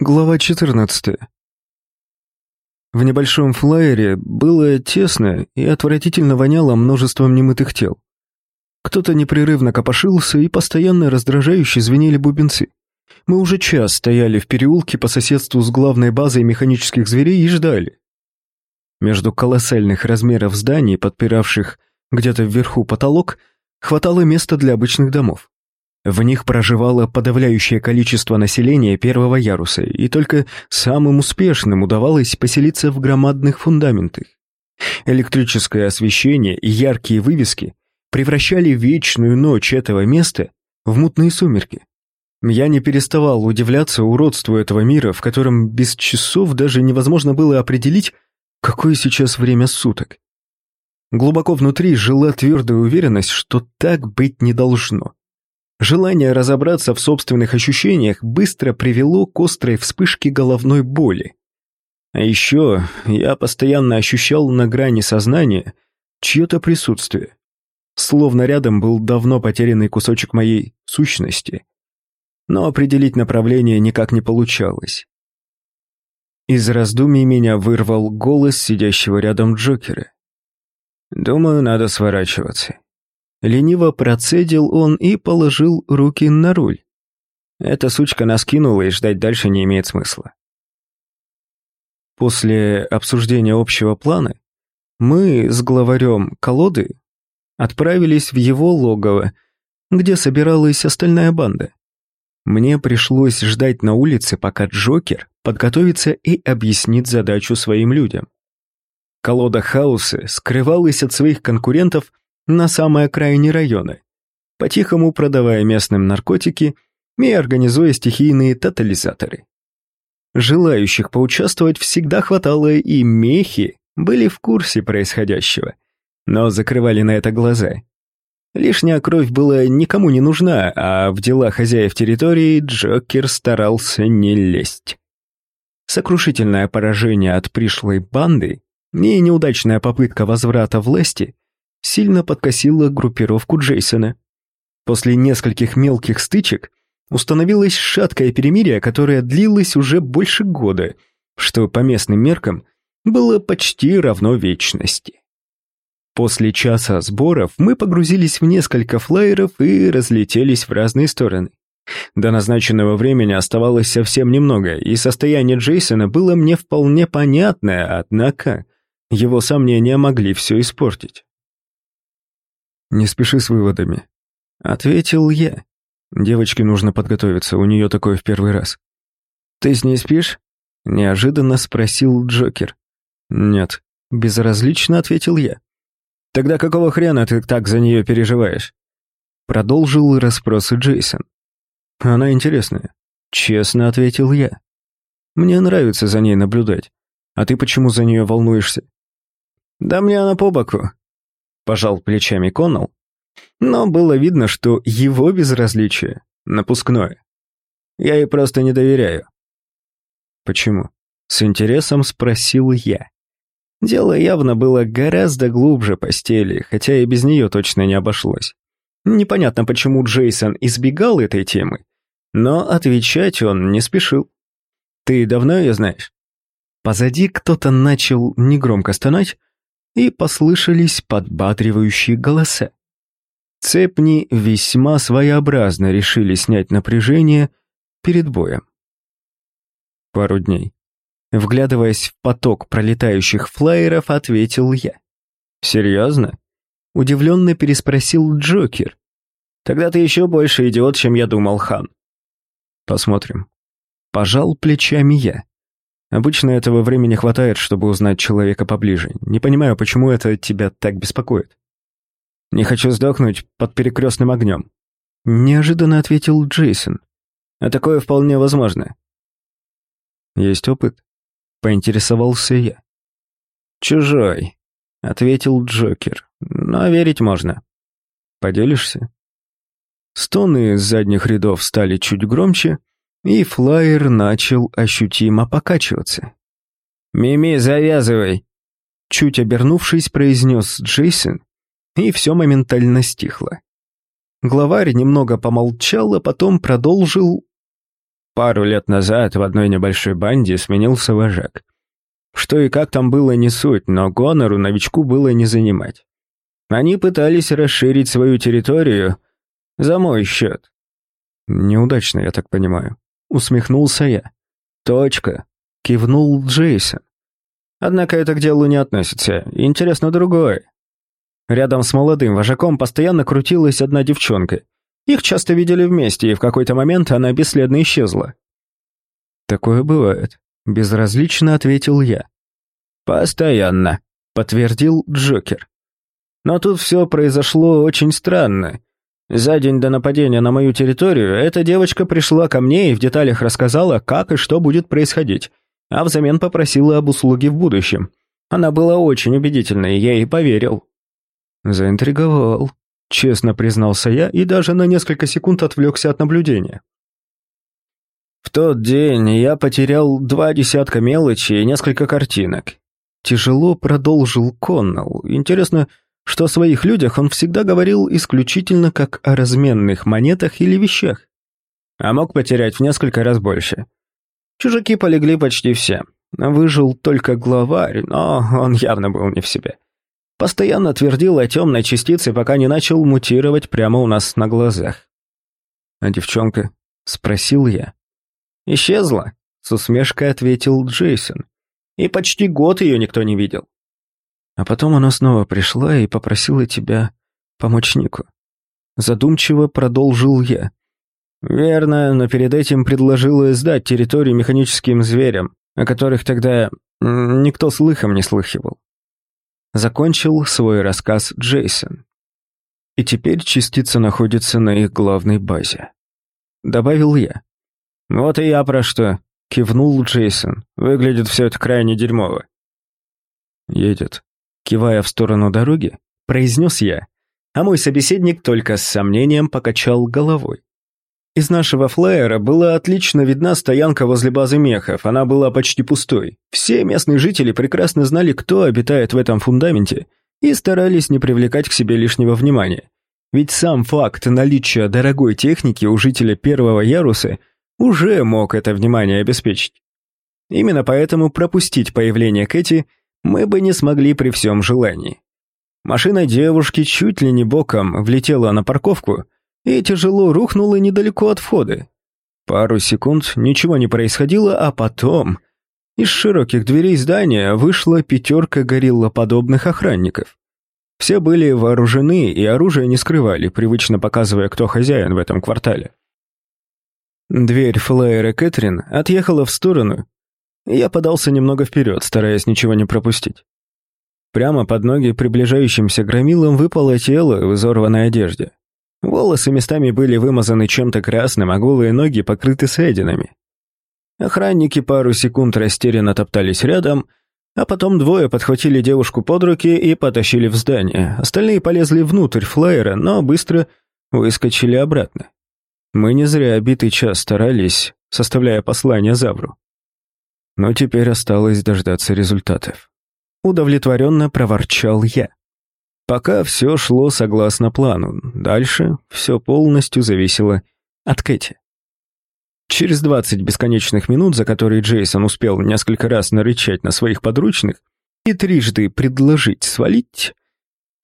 Глава 14. В небольшом флайере было тесно и отвратительно воняло множеством немытых тел. Кто-то непрерывно копошился и постоянно раздражающе звенели бубенцы. Мы уже час стояли в переулке по соседству с главной базой механических зверей и ждали. Между колоссальных размеров зданий, подпиравших где-то вверху потолок, хватало места для обычных домов. В них проживало подавляющее количество населения первого яруса, и только самым успешным удавалось поселиться в громадных фундаментах. Электрическое освещение и яркие вывески превращали вечную ночь этого места в мутные сумерки. Я не переставал удивляться уродству этого мира, в котором без часов даже невозможно было определить, какое сейчас время суток. Глубоко внутри жила твердая уверенность, что так быть не должно. Желание разобраться в собственных ощущениях быстро привело к острой вспышке головной боли. А еще я постоянно ощущал на грани сознания чье-то присутствие. Словно рядом был давно потерянный кусочек моей сущности. Но определить направление никак не получалось. Из раздумий меня вырвал голос сидящего рядом Джокера. «Думаю, надо сворачиваться». Лениво процедил он и положил руки на руль. Эта сучка нас кинула, и ждать дальше не имеет смысла. После обсуждения общего плана мы с главарем колоды отправились в его логово, где собиралась остальная банда. Мне пришлось ждать на улице, пока Джокер подготовится и объяснит задачу своим людям. Колода хаоса скрывалась от своих конкурентов на самой окраине района, по-тихому продавая местным наркотики и организуя стихийные тотализаторы. Желающих поучаствовать всегда хватало, и мехи были в курсе происходящего, но закрывали на это глаза. Лишняя кровь была никому не нужна, а в дела хозяев территории Джокер старался не лезть. Сокрушительное поражение от пришлой банды и неудачная попытка возврата власти сильно подкосила группировку Джейсона. После нескольких мелких стычек установилось шаткое перемирие, которое длилось уже больше года, что по местным меркам было почти равно вечности. После часа сборов мы погрузились в несколько флайеров и разлетелись в разные стороны. До назначенного времени оставалось совсем немного, и состояние Джейсона было мне вполне понятное, однако его сомнения могли все испортить. «Не спеши с выводами», — ответил я. «Девочке нужно подготовиться, у нее такое в первый раз». «Ты с ней спишь?» — неожиданно спросил Джокер. «Нет», — безразлично ответил я. «Тогда какого хрена ты так за нее переживаешь?» Продолжил расспросы Джейсон. «Она интересная», — честно ответил я. «Мне нравится за ней наблюдать. А ты почему за нее волнуешься?» «Да мне она по боку пожал плечами Коннелл, но было видно, что его безразличие напускное. Я ей просто не доверяю. Почему? С интересом спросил я. Дело явно было гораздо глубже постели, хотя и без нее точно не обошлось. Непонятно, почему Джейсон избегал этой темы, но отвечать он не спешил. «Ты давно ее знаешь?» Позади кто-то начал негромко стонать, и послышались подбадривающие голоса. Цепни весьма своеобразно решили снять напряжение перед боем. Пару дней. Вглядываясь в поток пролетающих флайеров, ответил я. «Серьезно?» Удивленно переспросил Джокер. «Тогда ты еще больше идиот, чем я думал, Хан». «Посмотрим». Пожал плечами я. Обычно этого времени хватает, чтобы узнать человека поближе. Не понимаю, почему это тебя так беспокоит. Не хочу сдохнуть под перекрестным огнем. Неожиданно ответил Джейсон. А такое вполне возможно. Есть опыт? Поинтересовался я. Чужой, ответил Джокер. Но верить можно. Поделишься? Стоны из задних рядов стали чуть громче, и флайер начал ощутимо покачиваться. «Мими, завязывай!» Чуть обернувшись, произнес Джейсон, и все моментально стихло. Главарь немного помолчал, а потом продолжил пару лет назад в одной небольшой банде сменился вожак. Что и как там было не суть, но гонору новичку было не занимать. Они пытались расширить свою территорию за мой счет. Неудачно, я так понимаю. Усмехнулся я. Точка. Кивнул Джейсон. Однако это к делу не относится. Интересно другое. Рядом с молодым вожаком постоянно крутилась одна девчонка. Их часто видели вместе, и в какой-то момент она бесследно исчезла. «Такое бывает», — безразлично ответил я. «Постоянно», — подтвердил Джокер. «Но тут все произошло очень странно. За день до нападения на мою территорию эта девочка пришла ко мне и в деталях рассказала, как и что будет происходить, а взамен попросила об услуге в будущем. Она была очень убедительной, я ей поверил». «Заинтриговал», — честно признался я и даже на несколько секунд отвлекся от наблюдения. В тот день я потерял два десятка мелочи и несколько картинок. Тяжело продолжил Коннелл. Интересно, что о своих людях он всегда говорил исключительно как о разменных монетах или вещах. А мог потерять в несколько раз больше. Чужаки полегли почти все. Выжил только главарь, но он явно был не в себе. Постоянно твердил о темной частице, пока не начал мутировать прямо у нас на глазах. «А девчонка?» — спросил я. «Исчезла», — с усмешкой ответил Джейсон. «И почти год ее никто не видел». А потом она снова пришла и попросила тебя помочь Нику. Задумчиво продолжил я. «Верно, но перед этим предложила сдать территорию механическим зверям, о которых тогда никто слыхом не слыхивал. Закончил свой рассказ Джейсон. И теперь частица находится на их главной базе. Добавил я. Вот и я про что. Кивнул Джейсон. Выглядит все это крайне дерьмово. Едет. Кивая в сторону дороги, произнес я, а мой собеседник только с сомнением покачал головой. Из нашего флайера была отлично видна стоянка возле базы мехов, она была почти пустой. Все местные жители прекрасно знали, кто обитает в этом фундаменте, и старались не привлекать к себе лишнего внимания. Ведь сам факт наличия дорогой техники у жителя первого яруса уже мог это внимание обеспечить. Именно поэтому пропустить появление Кэти мы бы не смогли при всем желании. Машина девушки чуть ли не боком влетела на парковку, и тяжело рухнула недалеко от входа. Пару секунд ничего не происходило, а потом из широких дверей здания вышла пятерка гориллоподобных охранников. Все были вооружены и оружие не скрывали, привычно показывая, кто хозяин в этом квартале. Дверь флайера Кэтрин отъехала в сторону, я подался немного вперед, стараясь ничего не пропустить. Прямо под ноги приближающимся громилам выпало тело в изорванной одежде. Волосы местами были вымазаны чем-то красным, а голые ноги покрыты ссадинами. Охранники пару секунд растерянно топтались рядом, а потом двое подхватили девушку под руки и потащили в здание. Остальные полезли внутрь флайера, но быстро выскочили обратно. Мы не зря битый час старались, составляя послание Завру. Но теперь осталось дождаться результатов. Удовлетворенно проворчал я. Пока все шло согласно плану, дальше все полностью зависело от Кэти. Через 20 бесконечных минут, за которые Джейсон успел несколько раз нарычать на своих подручных и трижды предложить свалить,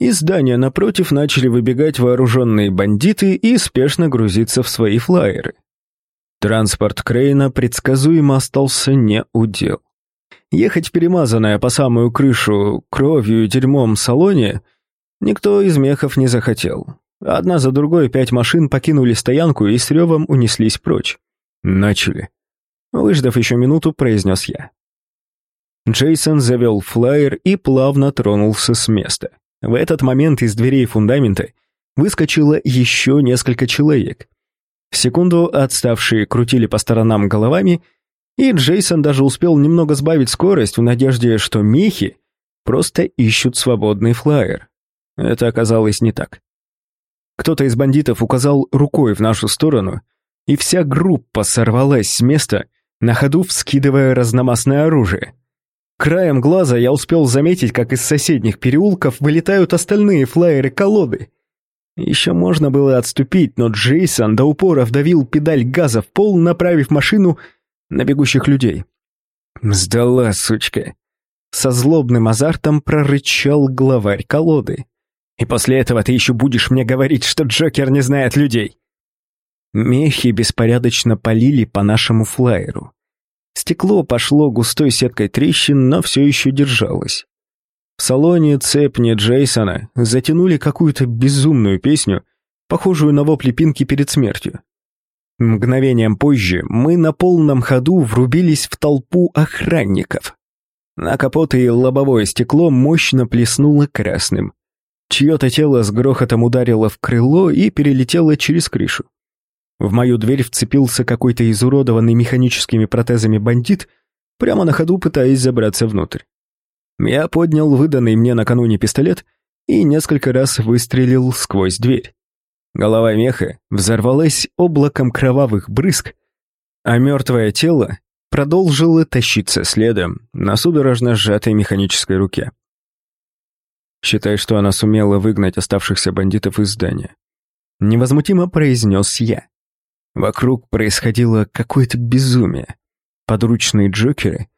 из здания напротив начали выбегать вооруженные бандиты и спешно грузиться в свои флайеры. Транспорт Крейна предсказуемо остался не у дел. Ехать перемазанная по самую крышу кровью и дерьмом салоне – Никто из мехов не захотел. Одна за другой пять машин покинули стоянку и с ревом унеслись прочь. Начали. Выждав еще минуту, произнес я. Джейсон завел флайер и плавно тронулся с места. В этот момент из дверей фундамента выскочило еще несколько человек. Секунду отставшие крутили по сторонам головами, и Джейсон даже успел немного сбавить скорость в надежде, что мехи просто ищут свободный флайер. Это оказалось не так. Кто-то из бандитов указал рукой в нашу сторону, и вся группа сорвалась с места, на ходу вскидывая разномастное оружие. Краем глаза я успел заметить, как из соседних переулков вылетают остальные флайеры-колоды. Еще можно было отступить, но Джейсон до упора вдавил педаль газа в пол, направив машину на бегущих людей. «Сдала, сучка!» Со злобным азартом прорычал главарь колоды. «И после этого ты еще будешь мне говорить, что Джокер не знает людей!» Мехи беспорядочно полили по нашему флайеру. Стекло пошло густой сеткой трещин, но все еще держалось. В салоне цепни Джейсона затянули какую-то безумную песню, похожую на вопли Пинки перед смертью. Мгновением позже мы на полном ходу врубились в толпу охранников. На капот и лобовое стекло мощно плеснуло красным. Чье-то тело с грохотом ударило в крыло и перелетело через крышу. В мою дверь вцепился какой-то изуродованный механическими протезами бандит, прямо на ходу пытаясь забраться внутрь. Я поднял выданный мне накануне пистолет и несколько раз выстрелил сквозь дверь. Голова меха взорвалась облаком кровавых брызг, а мертвое тело продолжило тащиться следом на судорожно сжатой механической руке. Считай, что она сумела выгнать оставшихся бандитов из здания. Невозмутимо произнес я. Вокруг происходило какое-то безумие. Подручные Джокеры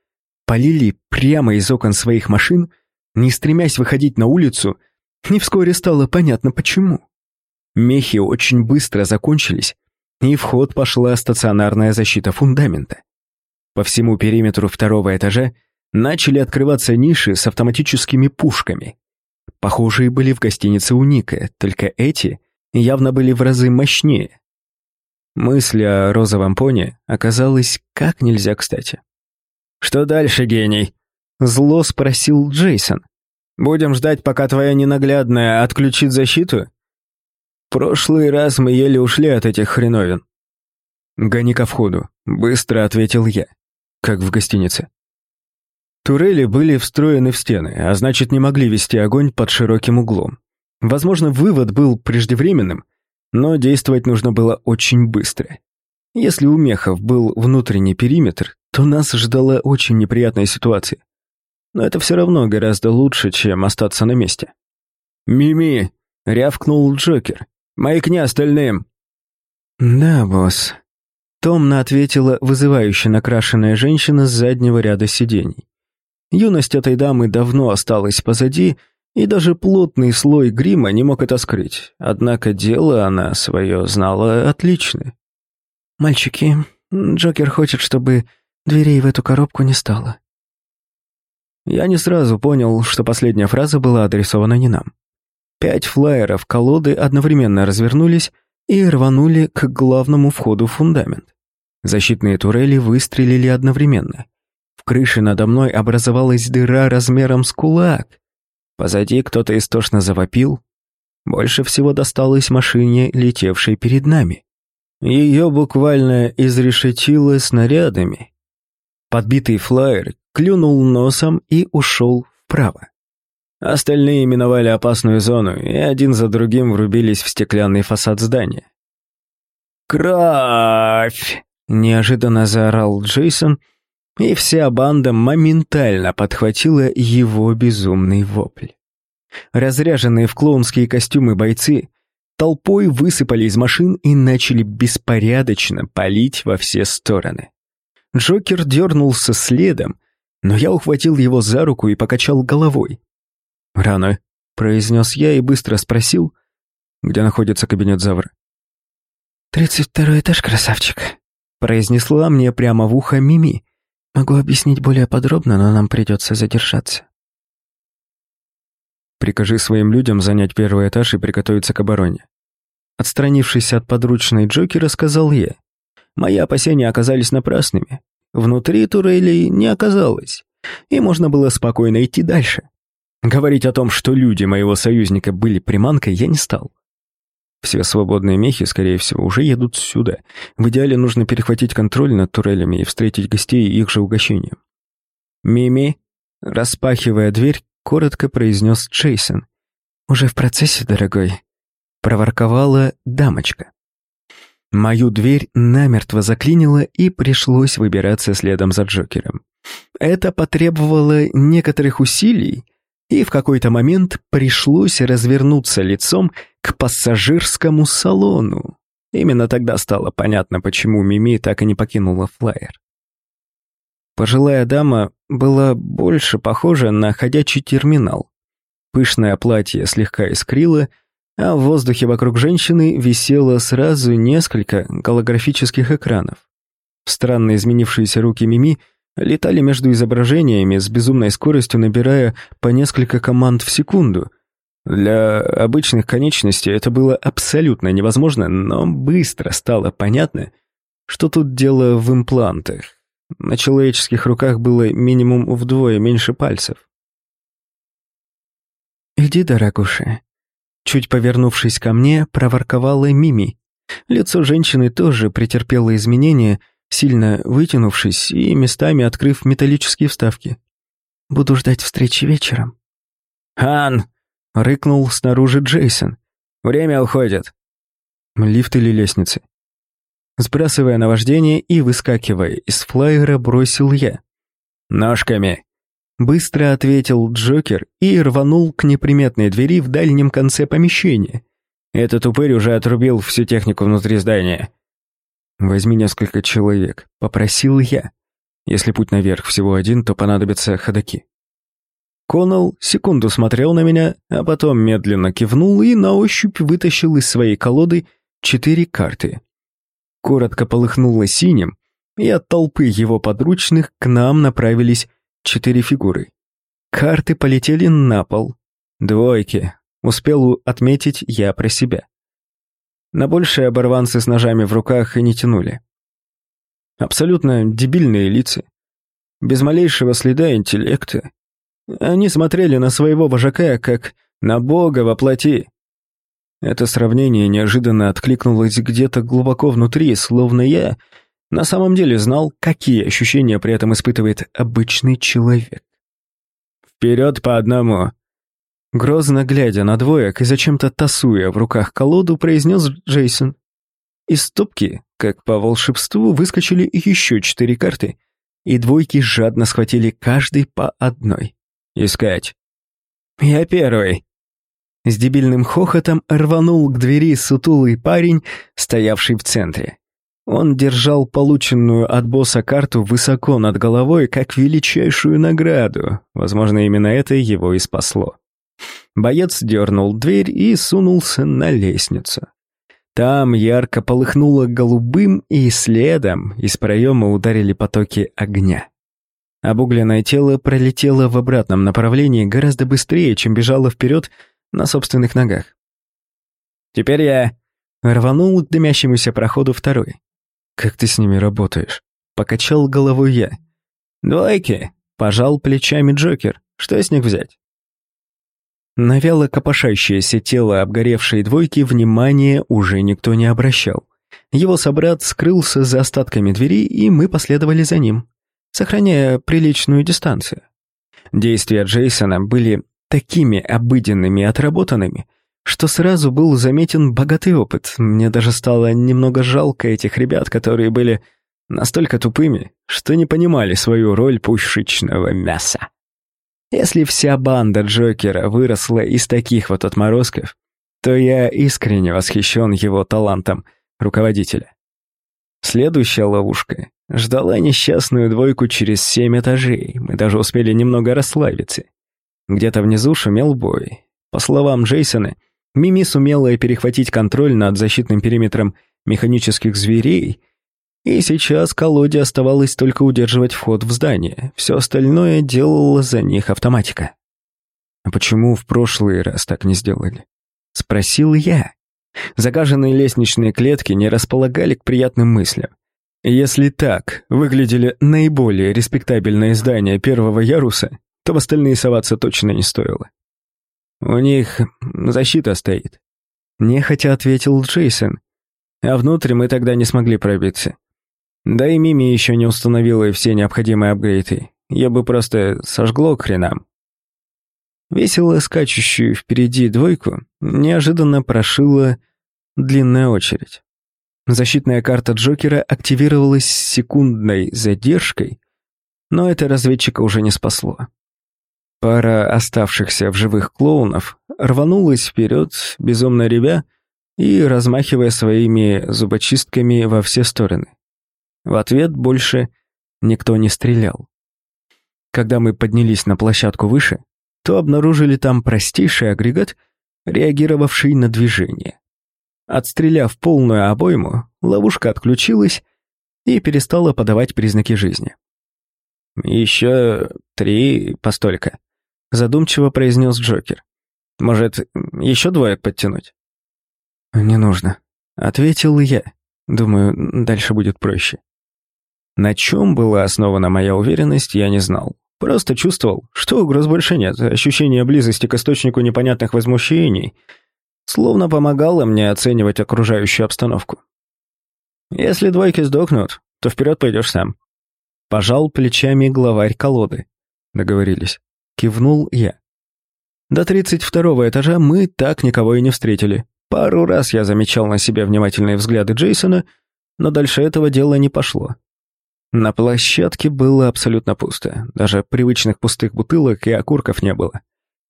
полили прямо из окон своих машин, не стремясь выходить на улицу, и вскоре стало понятно почему. Мехи очень быстро закончились, и в ход пошла стационарная защита фундамента. По всему периметру второго этажа начали открываться ниши с автоматическими пушками. Похожие были в гостинице у Ника, только эти явно были в разы мощнее. Мысль о розовом пони оказалась как нельзя кстати. «Что дальше, гений?» Зло спросил Джейсон. «Будем ждать, пока твоя ненаглядная отключит защиту?» «Прошлый раз мы еле ушли от этих хреновин». «Гони ко входу», — быстро ответил я, как в гостинице. Турели были встроены в стены, а значит, не могли вести огонь под широким углом. Возможно, вывод был преждевременным, но действовать нужно было очень быстро. Если у мехов был внутренний периметр, то нас ждала очень неприятная ситуация. Но это все равно гораздо лучше, чем остаться на месте. «Мими!» — рявкнул Джокер. «Маякни остальным!» «Да, босс», — томно ответила вызывающе накрашенная женщина с заднего ряда сидений. Юность этой дамы давно осталась позади, и даже плотный слой грима не мог это скрыть, однако дело она свое знала отлично. «Мальчики, Джокер хочет, чтобы дверей в эту коробку не стало». Я не сразу понял, что последняя фраза была адресована не нам. Пять флайеров колоды одновременно развернулись и рванули к главному входу в фундамент. Защитные турели выстрелили одновременно. В крыше надо мной образовалась дыра размером с кулак, Позади кто-то истошно завопил. Больше всего досталось машине, летевшей перед нами. Ее буквально изрешетило снарядами. Подбитый флайер клюнул носом и ушел вправо. Остальные миновали опасную зону и один за другим врубились в стеклянный фасад здания. «Кровь!» — неожиданно заорал Джейсон — и вся банда моментально подхватила его безумный вопль. Разряженные в клоунские костюмы бойцы толпой высыпали из машин и начали беспорядочно палить во все стороны. Джокер дернулся следом, но я ухватил его за руку и покачал головой. «Рано», — произнес я и быстро спросил, где находится кабинет Завра. «Тридцать второй этаж, красавчик», — произнесла мне прямо в ухо Мими, Могу объяснить более подробно, но нам придется задержаться. Прикажи своим людям занять первый этаж и приготовиться к обороне. Отстранившись от подручной Джокера, сказал я. Мои опасения оказались напрасными. Внутри турелей не оказалось, и можно было спокойно идти дальше. Говорить о том, что люди моего союзника были приманкой, я не стал. Все свободные мехи, скорее всего, уже едут сюда. В идеале нужно перехватить контроль над турелями и встретить гостей их же угощением. «Мими», распахивая дверь, коротко произнес Джейсон. «Уже в процессе, дорогой», — проворковала дамочка. Мою дверь намертво заклинило и пришлось выбираться следом за Джокером. Это потребовало некоторых усилий, и в какой-то момент пришлось развернуться лицом к пассажирскому салону. Именно тогда стало понятно, почему Мими так и не покинула флайер. Пожилая дама была больше похожа на ходячий терминал. Пышное платье слегка искрило, а в воздухе вокруг женщины висело сразу несколько голографических экранов. Странно изменившиеся руки Мими летали между изображениями с безумной скоростью, набирая по несколько команд в секунду. Для обычных конечностей это было абсолютно невозможно, но быстро стало понятно, что тут дело в имплантах. На человеческих руках было минимум вдвое меньше пальцев. «Иди, дорогуша». Чуть повернувшись ко мне, проворковала Мими. Лицо женщины тоже претерпело изменения — сильно вытянувшись и местами открыв металлические вставки. «Буду ждать встречи вечером». «Хан!» — рыкнул снаружи Джейсон. «Время уходит». Лифт или лестницы. Сбрасывая наваждение и выскакивая из флайера, бросил я. «Ножками!» Быстро ответил Джокер и рванул к неприметной двери в дальнем конце помещения. Этот упырь уже отрубил всю технику внутри здания. «Возьми несколько человек», — попросил я. Если путь наверх всего один, то понадобятся ходаки. Коннелл секунду смотрел на меня, а потом медленно кивнул и на ощупь вытащил из своей колоды четыре карты. Коротко полыхнуло синим, и от толпы его подручных к нам направились четыре фигуры. Карты полетели на пол. Двойки. Успел отметить я про себя. На большие оборванцы с ножами в руках и не тянули. Абсолютно дебильные лица. Без малейшего следа интеллекта. Они смотрели на своего вожака, как на бога во плоти. Это сравнение неожиданно откликнулось где-то глубоко внутри, словно я на самом деле знал, какие ощущения при этом испытывает обычный человек. «Вперед по одному!» Грозно глядя на двоек и зачем-то тасуя в руках колоду, произнес Джейсон. Из стопки, как по волшебству, выскочили еще четыре карты, и двойки жадно схватили каждый по одной. «Искать». «Я первый». С дебильным хохотом рванул к двери сутулый парень, стоявший в центре. Он держал полученную от босса карту высоко над головой, как величайшую награду. Возможно, именно это его и спасло. Боец дернул дверь и сунулся на лестницу. Там ярко полыхнуло голубым, и следом из проема ударили потоки огня. Обугленное тело пролетело в обратном направлении гораздо быстрее, чем бежало вперед на собственных ногах. «Теперь я...» Рванул к дымящемуся проходу второй. «Как ты с ними работаешь?» Покачал головой я. «Двойки!» Пожал плечами Джокер. «Что с них взять?» На вяло копошащееся тело обгоревшей двойки внимания уже никто не обращал. Его собрат скрылся за остатками двери, и мы последовали за ним, сохраняя приличную дистанцию. Действия Джейсона были такими обыденными и отработанными, что сразу был заметен богатый опыт. Мне даже стало немного жалко этих ребят, которые были настолько тупыми, что не понимали свою роль пушечного мяса. Если вся банда Джокера выросла из таких вот отморозков, то я искренне восхищен его талантом руководителя. Следующая ловушка ждала несчастную двойку через семь этажей. Мы даже успели немного расслабиться. Где-то внизу шумел бой. По словам Джейсона, Мими сумела перехватить контроль над защитным периметром механических зверей и сейчас колоде оставалось только удерживать вход в здание. Все остальное делала за них автоматика. «А почему в прошлый раз так не сделали?» Спросил я. Загаженные лестничные клетки не располагали к приятным мыслям. Если так выглядели наиболее респектабельные здания первого яруса, то в остальные соваться точно не стоило. «У них защита стоит», — нехотя ответил Джейсон. «А внутрь мы тогда не смогли пробиться. Да и Мими еще не установила все необходимые апгрейды. Я бы просто сожгло к хренам. Весело скачущую впереди двойку неожиданно прошила длинная очередь. Защитная карта Джокера активировалась с секундной задержкой, но это разведчика уже не спасло. Пара оставшихся в живых клоунов рванулась вперед, безумно ревя и размахивая своими зубочистками во все стороны. В ответ больше никто не стрелял. Когда мы поднялись на площадку выше, то обнаружили там простейший агрегат, реагировавший на движение. Отстреляв полную обойму, ловушка отключилась и перестала подавать признаки жизни. «Еще три постолько», — задумчиво произнес Джокер. «Может, еще двое подтянуть?» «Не нужно», — ответил я. Думаю, дальше будет проще. На чем была основана моя уверенность, я не знал. Просто чувствовал, что угроз больше нет, ощущение близости к источнику непонятных возмущений словно помогало мне оценивать окружающую обстановку. «Если двойки сдохнут, то вперед пойдешь сам». Пожал плечами главарь колоды. Договорились. Кивнул я. До тридцать второго этажа мы так никого и не встретили. Пару раз я замечал на себе внимательные взгляды Джейсона, но дальше этого дела не пошло. На площадке было абсолютно пусто, даже привычных пустых бутылок и окурков не было.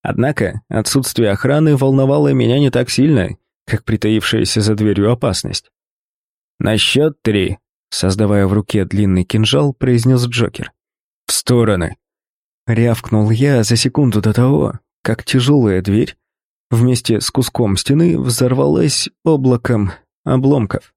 Однако отсутствие охраны волновало меня не так сильно, как притаившаяся за дверью опасность. «На счет три», создавая в руке длинный кинжал, произнес Джокер. «В стороны!» Рявкнул я за секунду до того, как тяжелая дверь вместе с куском стены взорвалась облаком обломков.